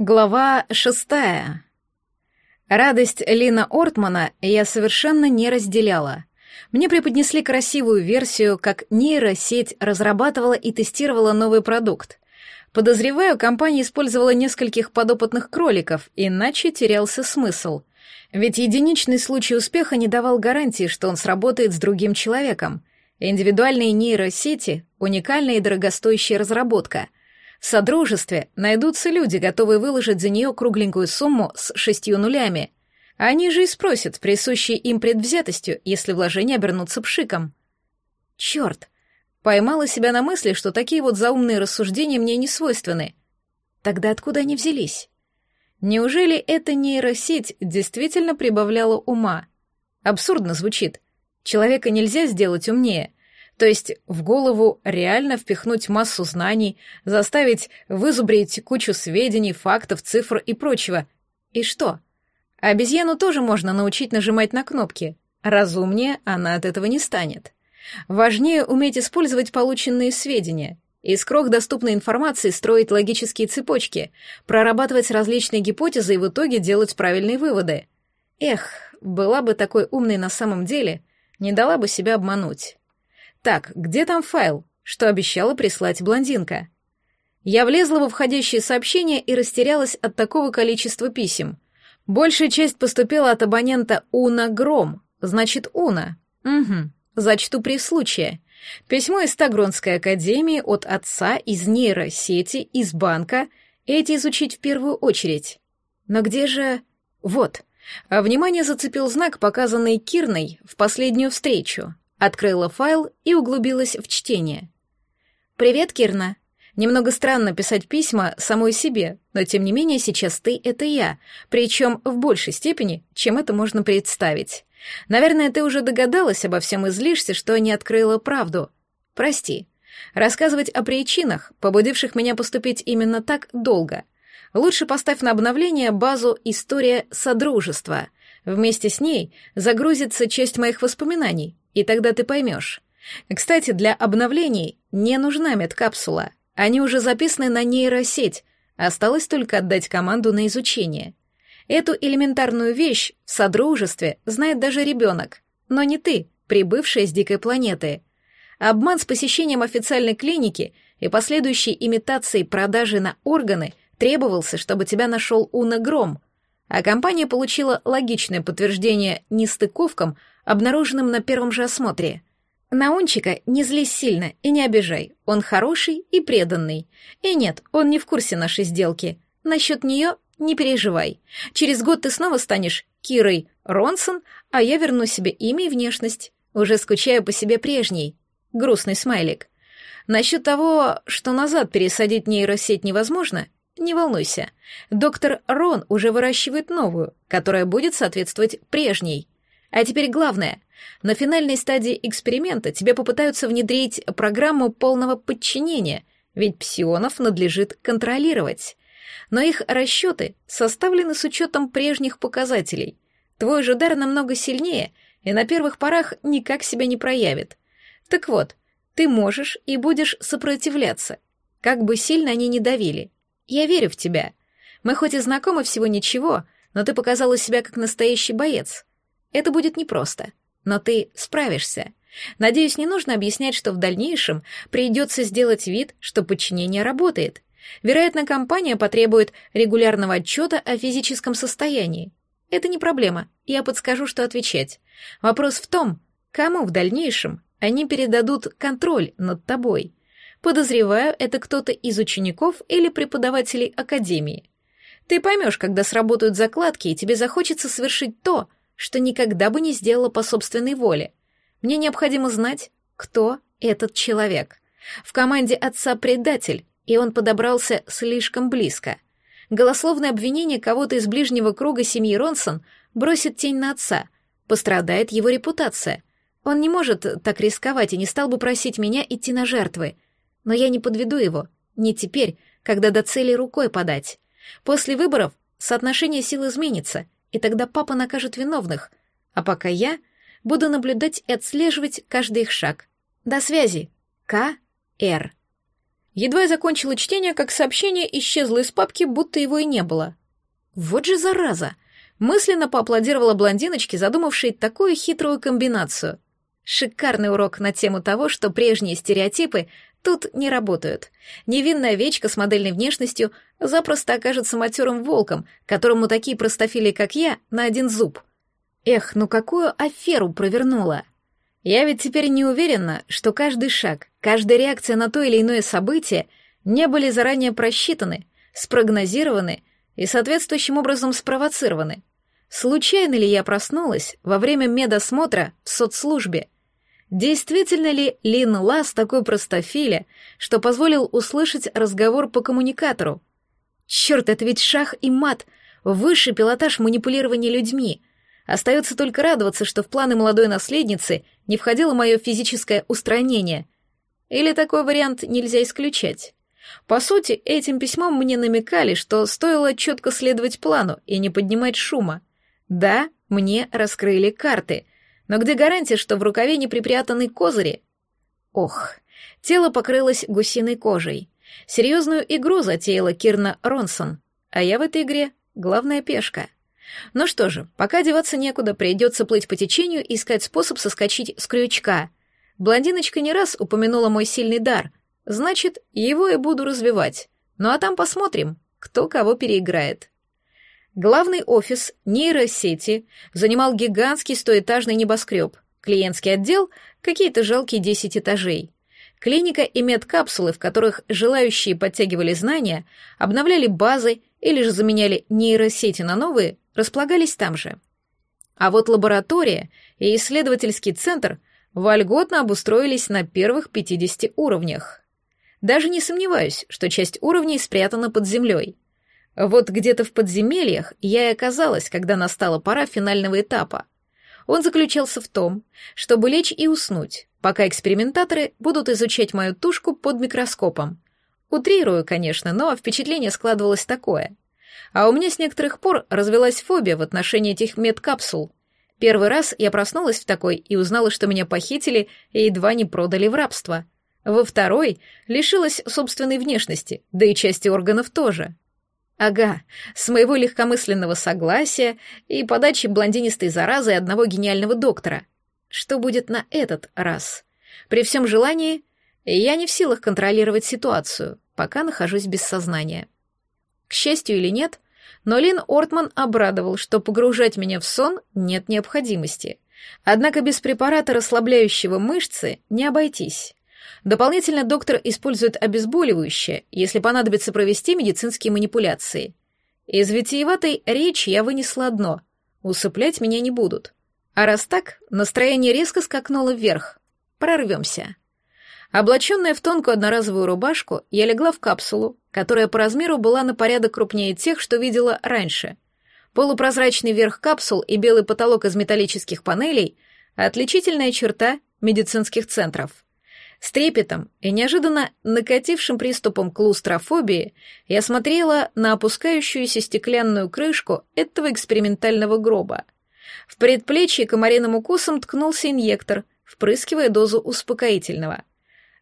Глава шестая. Радость Лина Ортмана я совершенно не разделяла. Мне преподнесли красивую версию, как нейросеть разрабатывала и тестировала новый продукт. Подозреваю, компания использовала нескольких подопытных кроликов, иначе терялся смысл. Ведь единичный случай успеха не давал гарантии, что он сработает с другим человеком. Индивидуальные нейросети — уникальная и дорогостоящая разработка — в Содружестве найдутся люди, готовые выложить за нее кругленькую сумму с шестью нулями. Они же и спросят, присущей им предвзятостью, если вложения обернутся пшиком. Черт! Поймала себя на мысли, что такие вот заумные рассуждения мне не свойственны. Тогда откуда они взялись? Неужели эта нейросеть действительно прибавляла ума? Абсурдно звучит. Человека нельзя сделать умнее — то есть в голову реально впихнуть массу знаний, заставить вызубрить кучу сведений, фактов, цифр и прочего. И что? Обезьяну тоже можно научить нажимать на кнопки. Разумнее она от этого не станет. Важнее уметь использовать полученные сведения. Из крох доступной информации строить логические цепочки, прорабатывать различные гипотезы и в итоге делать правильные выводы. Эх, была бы такой умной на самом деле, не дала бы себя обмануть. Так, где там файл, что обещала прислать блондинка? Я влезла во входящие сообщения и растерялась от такого количества писем. Большая часть поступила от абонента Уна Гром, значит, Уна. Угу, зачту при случае. Письмо из Тагронской академии от отца, из нейросети, из банка. Эти изучить в первую очередь. Но где же... Вот. А внимание зацепил знак, показанный Кирной в последнюю встречу. Открыла файл и углубилась в чтение. «Привет, Кирна. Немного странно писать письма самой себе, но тем не менее сейчас ты — это я, причем в большей степени, чем это можно представить. Наверное, ты уже догадалась обо всем и злишься, что не открыла правду. Прости. Рассказывать о причинах, побудивших меня поступить именно так, долго. Лучше поставь на обновление базу «История Содружества». Вместе с ней загрузится часть моих воспоминаний, и тогда ты поймешь. Кстати, для обновлений не нужна медкапсула. Они уже записаны на нейросеть, осталось только отдать команду на изучение. Эту элементарную вещь в содружестве знает даже ребенок, но не ты, прибывшая с дикой планеты. Обман с посещением официальной клиники и последующей имитацией продажи на органы требовался, чтобы тебя нашел Уна Гром, а компания получила логичное подтверждение нестыковкам, обнаруженным на первом же осмотре. На Унчика не злись сильно и не обижай, он хороший и преданный. И нет, он не в курсе нашей сделки. Насчет нее не переживай. Через год ты снова станешь Кирой Ронсон, а я верну себе имя и внешность. Уже скучаю по себе прежней. Грустный смайлик. Насчет того, что назад пересадить нейросеть невозможно, не волнуйся. Доктор Рон уже выращивает новую, которая будет соответствовать прежней. А теперь главное. На финальной стадии эксперимента тебе попытаются внедрить программу полного подчинения, ведь псионов надлежит контролировать. Но их расчеты составлены с учетом прежних показателей. Твой же дар намного сильнее и на первых порах никак себя не проявит. Так вот, ты можешь и будешь сопротивляться, как бы сильно они ни давили. Я верю в тебя. Мы хоть и знакомы всего ничего, но ты показала себя как настоящий боец. Это будет непросто, но ты справишься. Надеюсь, не нужно объяснять, что в дальнейшем придется сделать вид, что подчинение работает. Вероятно, компания потребует регулярного отчета о физическом состоянии. Это не проблема, я подскажу, что отвечать. Вопрос в том, кому в дальнейшем они передадут контроль над тобой. Подозреваю, это кто-то из учеников или преподавателей академии. Ты поймешь, когда сработают закладки, и тебе захочется совершить то, что никогда бы не сделала по собственной воле. Мне необходимо знать, кто этот человек. В команде отца предатель, и он подобрался слишком близко. Голословное обвинение кого-то из ближнего круга семьи Ронсон бросит тень на отца, пострадает его репутация. Он не может так рисковать и не стал бы просить меня идти на жертвы. Но я не подведу его, не теперь, когда до цели рукой подать. После выборов соотношение сил изменится — и тогда папа накажет виновных, а пока я буду наблюдать и отслеживать каждый их шаг. До связи. К. Р. Едва я закончила чтение, как сообщение исчезло из папки, будто его и не было. Вот же зараза! Мысленно поаплодировала блондиночке, задумавшей такую хитрую комбинацию. Шикарный урок на тему того, что прежние стереотипы тут не работают. Невинная овечка с модельной внешностью запросто окажется матерым волком, которому такие простофили, как я, на один зуб. Эх, ну какую аферу провернула! Я ведь теперь не уверена, что каждый шаг, каждая реакция на то или иное событие не были заранее просчитаны, спрогнозированы и соответствующим образом спровоцированы. Случайно ли я проснулась во время медосмотра в соцслужбе? Действительно ли Лин Лас такой простофиля, что позволил услышать разговор по коммуникатору? Черт, это ведь шах и мат, высший пилотаж манипулирования людьми. Остается только радоваться, что в планы молодой наследницы не входило мое физическое устранение. Или такой вариант нельзя исключать? По сути, этим письмом мне намекали, что стоило четко следовать плану и не поднимать шума. Да, мне раскрыли карты, но где гарантия, что в рукаве не припрятаны козыри? Ох, тело покрылось гусиной кожей. Серьезную игру затеяла Кирна Ронсон, а я в этой игре главная пешка. Ну что же, пока деваться некуда, придется плыть по течению и искать способ соскочить с крючка. Блондиночка не раз упомянула мой сильный дар, значит, его и буду развивать. Ну а там посмотрим, кто кого переиграет. Главный офис нейросети занимал гигантский стоэтажный небоскреб, клиентский отдел — какие-то жалкие десять этажей. Клиника и медкапсулы, в которых желающие подтягивали знания, обновляли базы или же заменяли нейросети на новые, располагались там же. А вот лаборатория и исследовательский центр вольготно обустроились на первых 50 уровнях. Даже не сомневаюсь, что часть уровней спрятана под землей — вот где-то в подземельях я и оказалась, когда настала пора финального этапа. Он заключался в том, чтобы лечь и уснуть, пока экспериментаторы будут изучать мою тушку под микроскопом. Утрирую, конечно, но впечатление складывалось такое. А у меня с некоторых пор развелась фобия в отношении этих медкапсул. Первый раз я проснулась в такой и узнала, что меня похитили и едва не продали в рабство. Во второй лишилась собственной внешности, да и части органов тоже. Ага, с моего легкомысленного согласия и подачи блондинистой заразы одного гениального доктора. Что будет на этот раз? При всем желании я не в силах контролировать ситуацию, пока нахожусь без сознания. К счастью или нет, но Лин Ортман обрадовал, что погружать меня в сон нет необходимости. Однако без препарата, расслабляющего мышцы, не обойтись. Дополнительно доктор использует обезболивающее, если понадобится провести медицинские манипуляции. Из витиеватой речи я вынесла одно — усыплять меня не будут. А раз так, настроение резко скакнуло вверх. Прорвемся. Облаченная в тонкую одноразовую рубашку, я легла в капсулу, которая по размеру была на порядок крупнее тех, что видела раньше. Полупрозрачный верх капсул и белый потолок из металлических панелей — отличительная черта медицинских центров. С трепетом и неожиданно накатившим приступом клаустрофобии я смотрела на опускающуюся стеклянную крышку этого экспериментального гроба. В предплечье комариным укусом ткнулся инъектор, впрыскивая дозу успокоительного.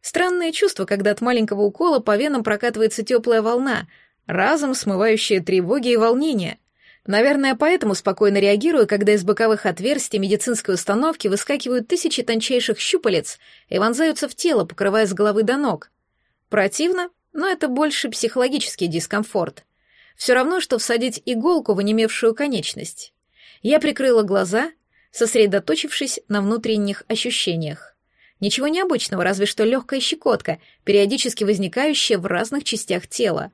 Странное чувство, когда от маленького укола по венам прокатывается теплая волна, разом смывающая тревоги и волнения — Наверное, поэтому спокойно реагирую, когда из боковых отверстий медицинской установки выскакивают тысячи тончайших щупалец и вонзаются в тело, покрывая с головы до ног. Противно, но это больше психологический дискомфорт. Все равно, что всадить иголку в онемевшую конечность. Я прикрыла глаза, сосредоточившись на внутренних ощущениях. Ничего необычного, разве что легкая щекотка, периодически возникающая в разных частях тела.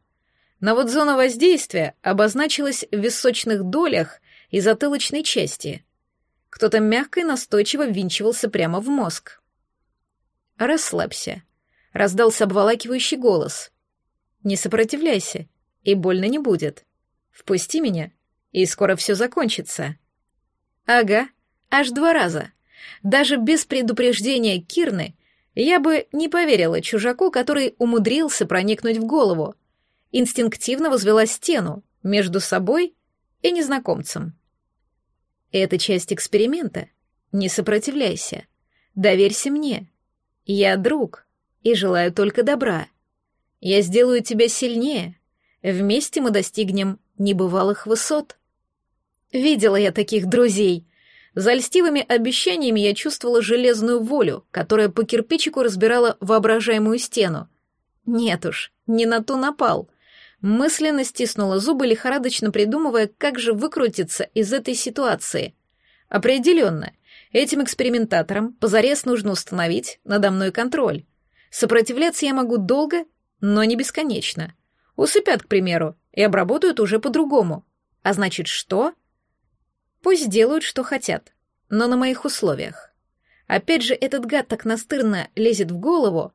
Но вот зона воздействия обозначилась в височных долях и затылочной части. Кто-то мягко и настойчиво ввинчивался прямо в мозг. «Расслабься», — раздался обволакивающий голос. «Не сопротивляйся, и больно не будет. Впусти меня, и скоро все закончится». «Ага, аж два раза. Даже без предупреждения Кирны я бы не поверила чужаку, который умудрился проникнуть в голову, инстинктивно возвела стену между собой и незнакомцем. Это часть эксперимента. Не сопротивляйся. Доверься мне. Я друг и желаю только добра. Я сделаю тебя сильнее. Вместе мы достигнем небывалых высот. Видела я таких друзей. За льстивыми обещаниями я чувствовала железную волю, которая по кирпичику разбирала воображаемую стену. Нет уж, не на ту напал. Мысленно стиснула зубы, лихорадочно придумывая, как же выкрутиться из этой ситуации. Определенно, этим экспериментаторам позарез нужно установить надо мной контроль. Сопротивляться я могу долго, но не бесконечно. Усыпят, к примеру, и обработают уже по-другому. А значит, что? Пусть делают, что хотят, но на моих условиях. Опять же, этот гад так настырно лезет в голову,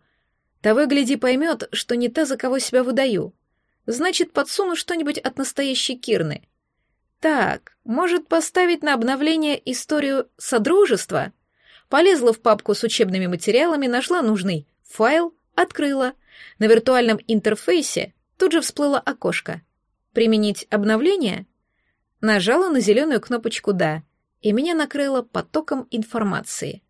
того и гляди поймет, что не та, за кого себя выдаю. Значит, подсуну что-нибудь от настоящей Кирны. Так, может поставить на обновление историю Содружества? Полезла в папку с учебными материалами, нашла нужный файл, открыла. На виртуальном интерфейсе тут же всплыло окошко. Применить обновление? Нажала на зеленую кнопочку «Да», и меня накрыло потоком информации.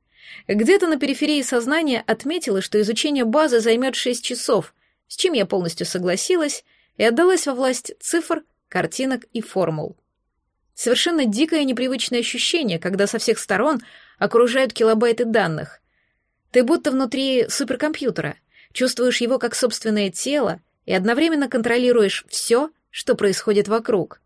Где-то на периферии сознания отметила, что изучение базы займет 6 часов, с чем я полностью согласилась и отдалась во власть цифр, картинок и формул. Совершенно дикое непривычное ощущение, когда со всех сторон окружают килобайты данных. Ты будто внутри суперкомпьютера, чувствуешь его как собственное тело и одновременно контролируешь все, что происходит вокруг.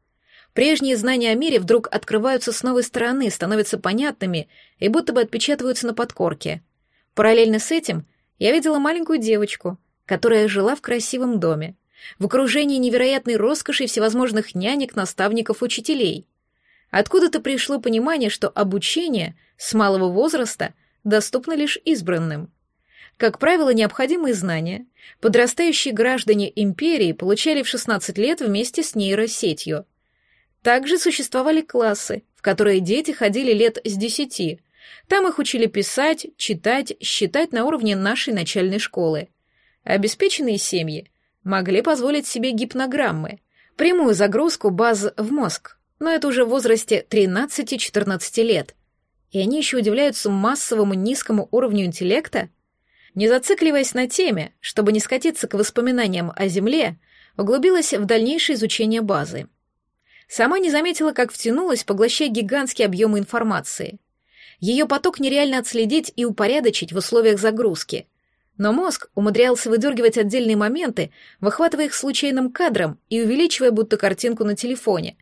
Прежние знания о мире вдруг открываются с новой стороны, становятся понятными и будто бы отпечатываются на подкорке. Параллельно с этим я видела маленькую девочку, которая жила в красивом доме, в окружении невероятной роскоши всевозможных нянек, наставников, учителей. Откуда-то пришло понимание, что обучение с малого возраста доступно лишь избранным. Как правило, необходимые знания подрастающие граждане империи получали в 16 лет вместе с нейросетью. Также существовали классы, в которые дети ходили лет с 10. Там их учили писать, читать, считать на уровне нашей начальной школы. Обеспеченные семьи могли позволить себе гипнограммы, прямую загрузку баз в мозг, но это уже в возрасте 13-14 лет. И они еще удивляются массовому низкому уровню интеллекта? Не зацикливаясь на теме, чтобы не скатиться к воспоминаниям о Земле, углубилась в дальнейшее изучение базы. Сама не заметила, как втянулась, поглощая гигантские объемы информации. Ее поток нереально отследить и упорядочить в условиях загрузки но мозг умудрялся выдергивать отдельные моменты, выхватывая их случайным кадром и увеличивая будто картинку на телефоне.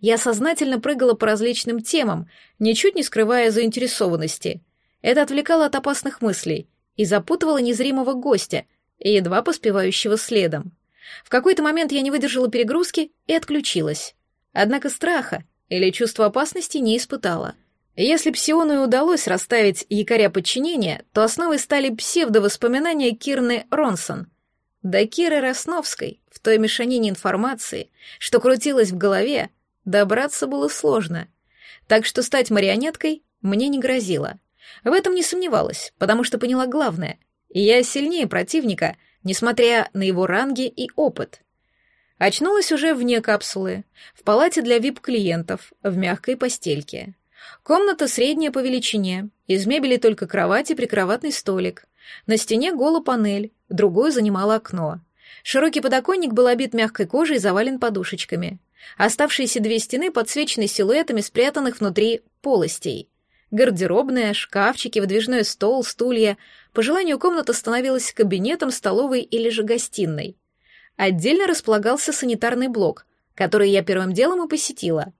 Я сознательно прыгала по различным темам, ничуть не скрывая заинтересованности. Это отвлекало от опасных мыслей и запутывало незримого гостя, едва поспевающего следом. В какой-то момент я не выдержала перегрузки и отключилась. Однако страха или чувства опасности не испытала — если Псиону и удалось расставить якоря подчинения, то основой стали псевдовоспоминания Кирны Ронсон. До Киры Росновской, в той мешанине информации, что крутилось в голове, добраться было сложно. Так что стать марионеткой мне не грозило. В этом не сомневалась, потому что поняла главное. Я сильнее противника, несмотря на его ранги и опыт. Очнулась уже вне капсулы, в палате для вип-клиентов, в мягкой постельке. Комната средняя по величине, из мебели только кровать и прикроватный столик. На стене гола панель, другую занимало окно. Широкий подоконник был обит мягкой кожей и завален подушечками. Оставшиеся две стены подсвечены силуэтами спрятанных внутри полостей. Гардеробная, шкафчики, выдвижной стол, стулья. По желанию комната становилась кабинетом, столовой или же гостиной. Отдельно располагался санитарный блок, который я первым делом и посетила.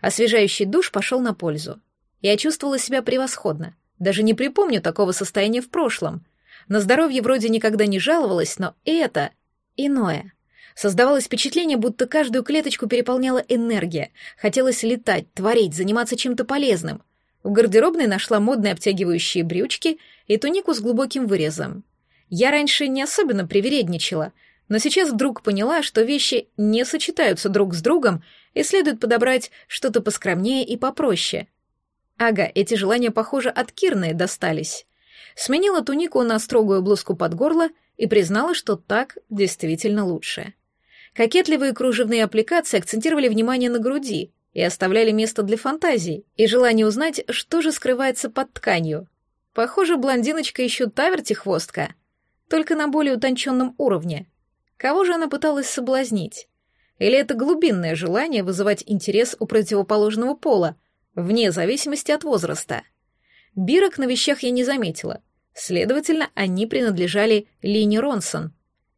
Освежающий душ пошел на пользу. Я чувствовала себя превосходно. Даже не припомню такого состояния в прошлом. На здоровье вроде никогда не жаловалась, но это иное. Создавалось впечатление, будто каждую клеточку переполняла энергия. Хотелось летать, творить, заниматься чем-то полезным. В гардеробной нашла модные обтягивающие брючки и тунику с глубоким вырезом. Я раньше не особенно привередничала, но сейчас вдруг поняла, что вещи не сочетаются друг с другом и следует подобрать что-то поскромнее и попроще. Ага, эти желания, похоже, от Кирны достались. Сменила тунику на строгую блузку под горло и признала, что так действительно лучше. Кокетливые кружевные аппликации акцентировали внимание на груди и оставляли место для фантазий и желания узнать, что же скрывается под тканью. Похоже, блондиночка еще та вертихвостка, только на более утонченном уровне. Кого же она пыталась соблазнить? Или это глубинное желание вызывать интерес у противоположного пола, вне зависимости от возраста? Бирок на вещах я не заметила. Следовательно, они принадлежали Лине Ронсон.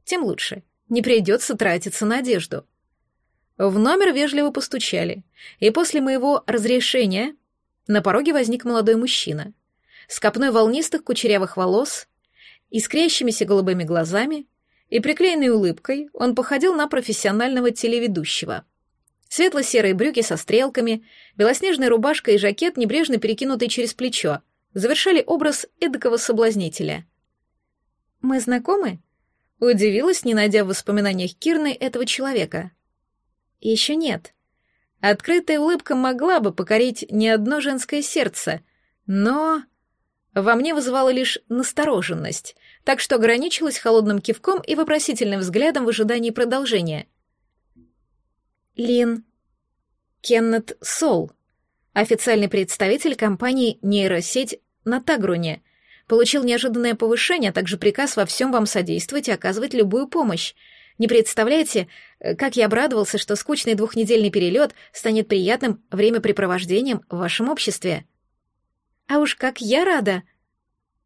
Тем лучше. Не придется тратиться на одежду. В номер вежливо постучали, и после моего разрешения на пороге возник молодой мужчина с копной волнистых кучерявых волос, искрящимися голубыми глазами и приклеенной улыбкой он походил на профессионального телеведущего. Светло-серые брюки со стрелками, белоснежная рубашка и жакет, небрежно перекинутый через плечо, завершали образ эдакого соблазнителя. «Мы знакомы?» — удивилась, не найдя в воспоминаниях Кирны этого человека. Еще нет. Открытая улыбка могла бы покорить не одно женское сердце, но... Во мне вызывала лишь настороженность, так что ограничилась холодным кивком и вопросительным взглядом в ожидании продолжения. Лин Кеннет Сол, официальный представитель компании «Нейросеть» на Тагруне, получил неожиданное повышение, а также приказ во всем вам содействовать и оказывать любую помощь. Не представляете, как я обрадовался, что скучный двухнедельный перелет станет приятным времяпрепровождением в вашем обществе. А уж как я рада,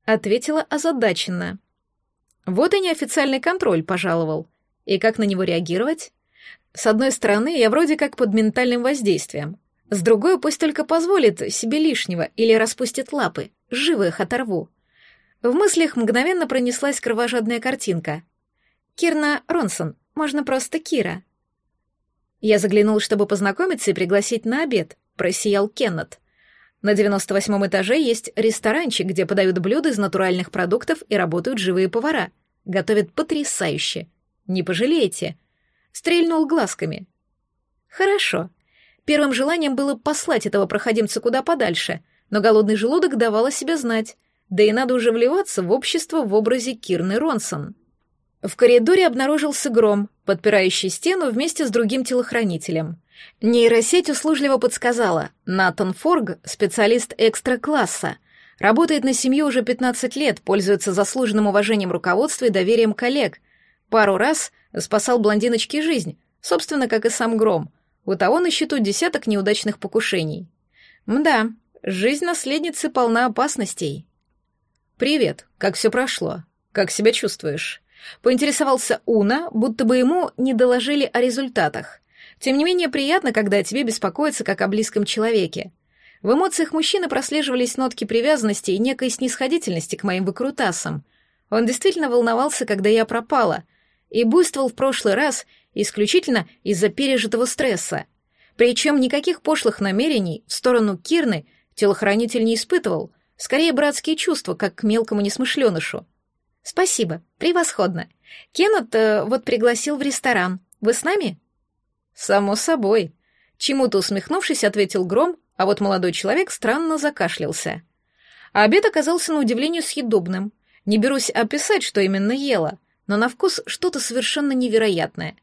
ответила озадаченно. Вот и неофициальный контроль пожаловал. И как на него реагировать? С одной стороны, я вроде как под ментальным воздействием. С другой, пусть только позволит себе лишнего или распустит лапы, живо их оторву. В мыслях мгновенно пронеслась кровожадная картинка. Кирна Ронсон, можно просто Кира. Я заглянул, чтобы познакомиться и пригласить на обед, просиял Кеннет. На 98-м этаже есть ресторанчик, где подают блюда из натуральных продуктов и работают живые повара. Готовят потрясающе. Не пожалеете. Стрельнул глазками. Хорошо. Первым желанием было послать этого проходимца куда подальше, но голодный желудок давал о себе знать. Да и надо уже вливаться в общество в образе Кирны Ронсон. В коридоре обнаружился гром, подпирающий стену вместе с другим телохранителем. Нейросеть услужливо подсказала. Натан Форг — специалист экстра-класса. Работает на семью уже 15 лет, пользуется заслуженным уважением руководства и доверием коллег. Пару раз спасал блондиночке жизнь, собственно, как и сам Гром. У того на счету десяток неудачных покушений. Мда, жизнь наследницы полна опасностей. «Привет, как все прошло? Как себя чувствуешь?» Поинтересовался Уна, будто бы ему не доложили о результатах. Тем не менее, приятно, когда о тебе беспокоятся как о близком человеке. В эмоциях мужчины прослеживались нотки привязанности и некой снисходительности к моим выкрутасам. Он действительно волновался, когда я пропала, и буйствовал в прошлый раз исключительно из-за пережитого стресса. Причем никаких пошлых намерений в сторону Кирны телохранитель не испытывал, скорее братские чувства, как к мелкому несмышленышу. «Спасибо, превосходно. Кеннет э, вот пригласил в ресторан. Вы с нами?» «Само собой». Чему-то усмехнувшись, ответил Гром, а вот молодой человек странно закашлялся. А обед оказался на удивление съедобным. Не берусь описать, что именно ела, но на вкус что-то совершенно невероятное.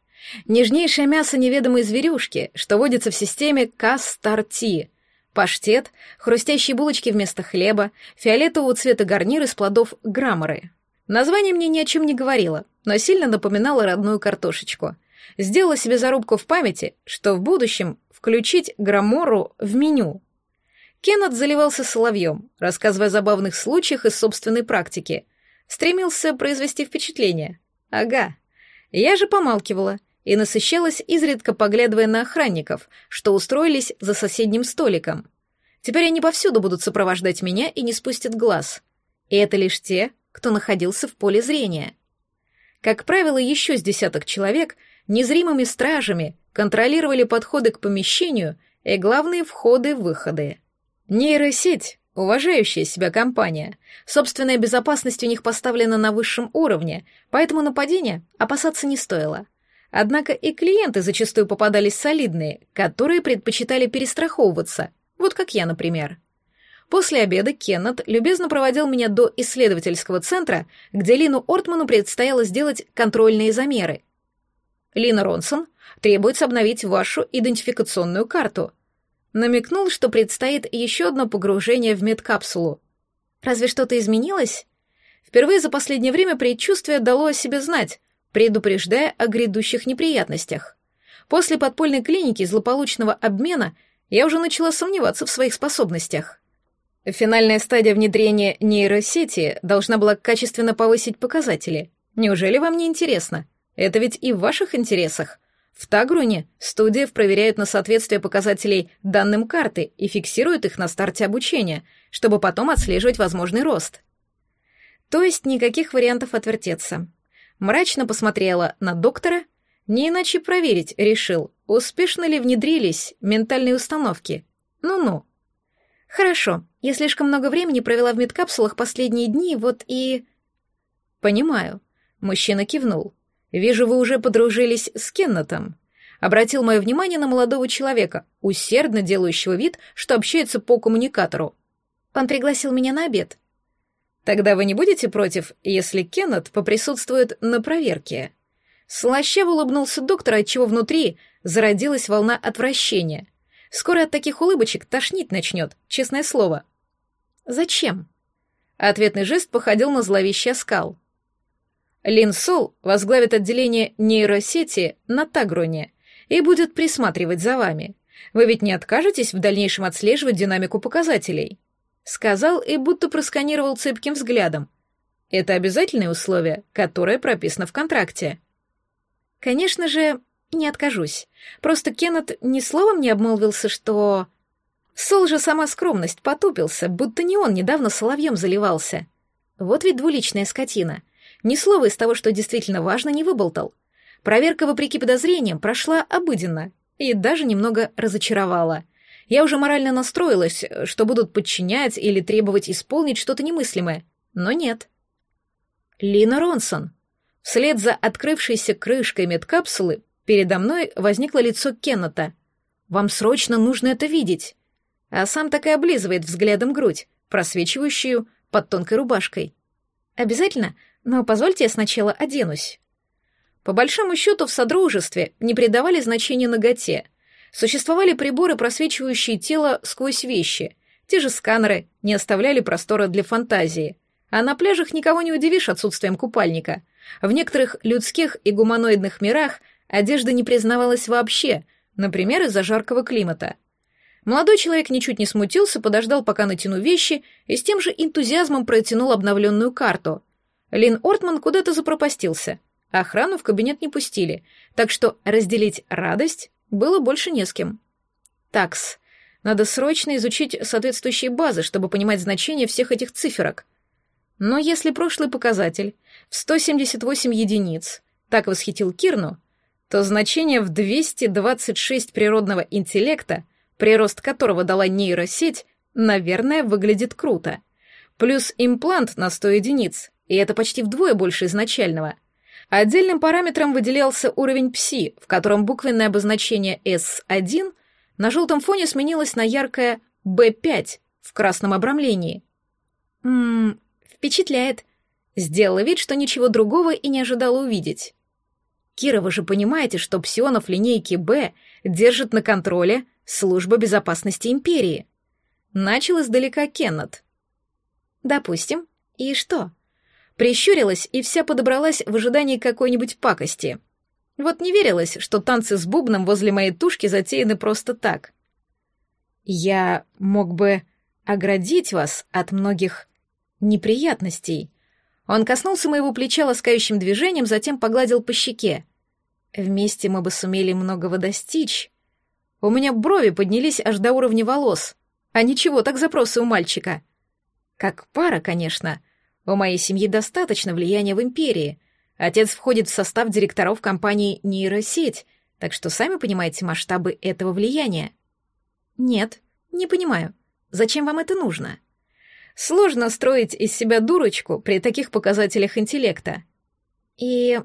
Нежнейшее мясо неведомой зверюшки, что водится в системе Кастарти. Паштет, хрустящие булочки вместо хлеба, фиолетового цвета гарнир из плодов грамморы. Название мне ни о чем не говорило, но сильно напоминало родную картошечку. Сделала себе зарубку в памяти, что в будущем включить граммору в меню. Кеннет заливался соловьем, рассказывая о забавных случаях из собственной практики. Стремился произвести впечатление. Ага. Я же помалкивала и насыщалась, изредка поглядывая на охранников, что устроились за соседним столиком. Теперь они повсюду будут сопровождать меня и не спустят глаз. И это лишь те, кто находился в поле зрения. Как правило, еще с десяток человек незримыми стражами контролировали подходы к помещению и главные входы-выходы. Нейросеть — уважающая себя компания. Собственная безопасность у них поставлена на высшем уровне, поэтому нападения опасаться не стоило. Однако и клиенты зачастую попадались солидные, которые предпочитали перестраховываться, вот как я, например. После обеда Кеннет любезно проводил меня до исследовательского центра, где Лину Ортману предстояло сделать контрольные замеры. Лина Ронсон требуется обновить вашу идентификационную карту. Намекнул, что предстоит еще одно погружение в медкапсулу. Разве что-то изменилось? Впервые за последнее время предчувствие дало о себе знать. предупреждая о грядущих неприятностях. После подпольной клиники злополучного обмена я уже начала сомневаться в своих способностях. Финальная стадия внедрения нейросети должна была качественно повысить показатели. Неужели вам не интересно? Это ведь и в ваших интересах. В Тагруне студиев проверяют на соответствие показателей данным карты и фиксируют их на старте обучения, чтобы потом отслеживать возможный рост. То есть никаких вариантов отвертеться. Мрачно посмотрела на доктора, не иначе проверить решил, успешно ли внедрились ментальные установки. Ну-ну. Хорошо, я слишком много времени провела в медкапсулах последние дни, вот и... Понимаю. Мужчина кивнул. Вижу, вы уже подружились с Кеннетом. Обратил мое внимание на молодого человека, усердно делающего вид, что общается по коммуникатору. Он пригласил меня на обед. Тогда вы не будете против, если Кеннет поприсутствует на проверке? Слащаво улыбнулся доктор, отчего внутри зародилась волна отвращения. Скоро от таких улыбочек тошнить начнет, честное слово. Зачем? Ответный жест походил на зловещий оскал. Лин Сол возглавит отделение нейросети на Тагроне и будет присматривать за вами. Вы ведь не откажетесь в дальнейшем отслеживать динамику показателей?» Сказал и будто просканировал цепким взглядом. Это обязательное условие, которое прописано в контракте. Конечно же, не откажусь. Просто Кеннет ни словом не обмолвился, что... Сол же сама скромность потупился, будто не он недавно соловьем заливался. Вот ведь двуличная скотина. Ни слова из того, что действительно важно, не выболтал. Проверка, вопреки подозрениям, прошла обыденно и даже немного разочаровала. Я уже морально настроилась, что будут подчинять или требовать исполнить что-то немыслимое, но нет. Лина Ронсон. Вслед за открывшейся крышкой медкапсулы передо мной возникло лицо Кеннета. «Вам срочно нужно это видеть!» А сам так и облизывает взглядом грудь, просвечивающую под тонкой рубашкой. «Обязательно но позвольте я сначала оденусь. По большому счету в Содружестве не придавали значения ноготе. Существовали приборы, просвечивающие тело сквозь вещи. Те же сканеры не оставляли простора для фантазии. А на пляжах никого не удивишь отсутствием купальника. В некоторых людских и гуманоидных мирах одежда не признавалась вообще, например, из-за жаркого климата. Молодой человек ничуть не смутился, подождал, пока натяну вещи, и с тем же энтузиазмом протянул обновленную карту — Лин Ортман куда-то запропастился. Охрану в кабинет не пустили, так что разделить радость было больше не с кем. Такс. Надо срочно изучить соответствующие базы, чтобы понимать значение всех этих циферок. Но если прошлый показатель в 178 единиц так восхитил Кирну, то значение в 226 природного интеллекта, прирост которого дала нейросеть, наверное, выглядит круто. Плюс имплант на 100 единиц, и это почти вдвое больше изначального. Отдельным параметром выделялся уровень пси, в котором буквенное обозначение S1 на желтом фоне сменилось на яркое B5 в красном обрамлении. «Ммм, впечатляет», Сделала вид, что ничего другого и не ожидала увидеть. Кира, вы же понимаете, что псионов линейки «Б» держит на контроле Служба безопасности Империи. Начал издалека Кеннет. Допустим. И что? Прищурилась и вся подобралась в ожидании какой-нибудь пакости. Вот не верилось, что танцы с бубном возле моей тушки затеяны просто так. Я мог бы оградить вас от многих неприятностей. Он коснулся моего плеча ласкающим движением, затем погладил по щеке. Вместе мы бы сумели многого достичь. У меня брови поднялись аж до уровня волос. А ничего, так запросы у мальчика. Как пара, конечно, — у моей семьи достаточно влияния в империи. Отец входит в состав директоров компании «Нейросеть», так что сами понимаете масштабы этого влияния. Нет, не понимаю. Зачем вам это нужно? Сложно строить из себя дурочку при таких показателях интеллекта. И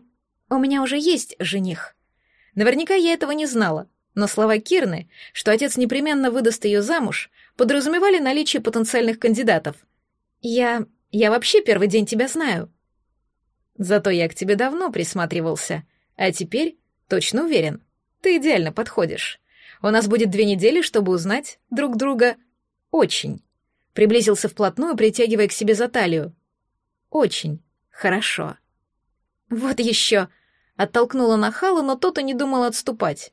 у меня уже есть жених. Наверняка я этого не знала, но слова Кирны, что отец непременно выдаст ее замуж, подразумевали наличие потенциальных кандидатов. Я я вообще первый день тебя знаю. Зато я к тебе давно присматривался, а теперь точно уверен, ты идеально подходишь. У нас будет две недели, чтобы узнать друг друга очень. Приблизился вплотную, притягивая к себе за талию. Очень хорошо. Вот еще. Оттолкнула нахала, но тот и не думал отступать.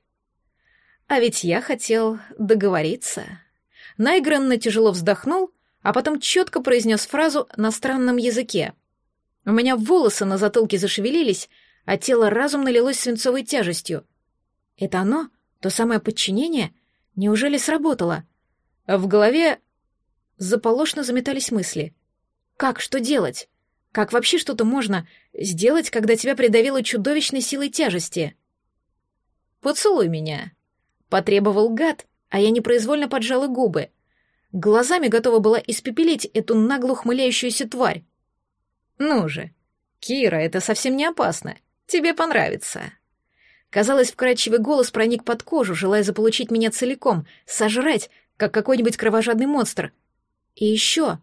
А ведь я хотел договориться. Найгранно тяжело вздохнул, а потом четко произнес фразу на странном языке. У меня волосы на затылке зашевелились, а тело разум налилось свинцовой тяжестью. Это оно, то самое подчинение, неужели сработало? В голове заполошно заметались мысли. Как, что делать? Как вообще что-то можно сделать, когда тебя придавило чудовищной силой тяжести? «Поцелуй меня», — потребовал гад, а я непроизвольно поджала губы. Глазами готова была испепелить эту нагло ухмыляющуюся тварь. «Ну же, Кира, это совсем не опасно. Тебе понравится». Казалось, вкрадчивый голос проник под кожу, желая заполучить меня целиком, сожрать, как какой-нибудь кровожадный монстр. И еще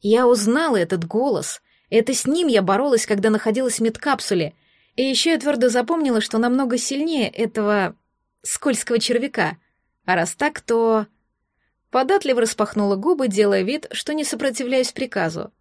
я узнала этот голос. Это с ним я боролась, когда находилась в медкапсуле. И еще я твердо запомнила, что намного сильнее этого скользкого червяка. А раз так, то... Податливо распахнула губы, делая вид, что не сопротивляюсь приказу.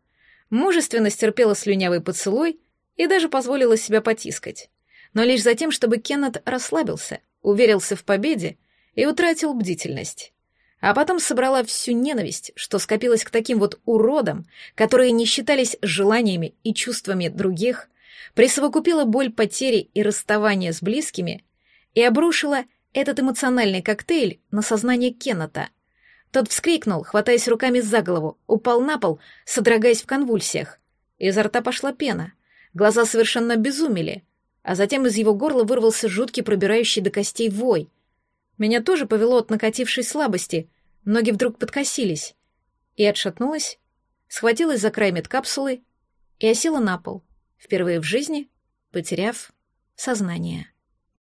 Мужественно стерпела слюнявый поцелуй и даже позволила себя потискать. Но лишь за тем, чтобы Кеннет расслабился, уверился в победе и утратил бдительность. А потом собрала всю ненависть, что скопилась к таким вот уродам, которые не считались желаниями и чувствами других, присовокупила боль потери и расставания с близкими и обрушила этот эмоциональный коктейль на сознание Кеннета — тот вскрикнул, хватаясь руками за голову, упал на пол, содрогаясь в конвульсиях. Изо рта пошла пена, глаза совершенно обезумели, а затем из его горла вырвался жуткий пробирающий до костей вой. Меня тоже повело от накатившей слабости, ноги вдруг подкосились. И отшатнулась, схватилась за край медкапсулы и осела на пол, впервые в жизни потеряв сознание.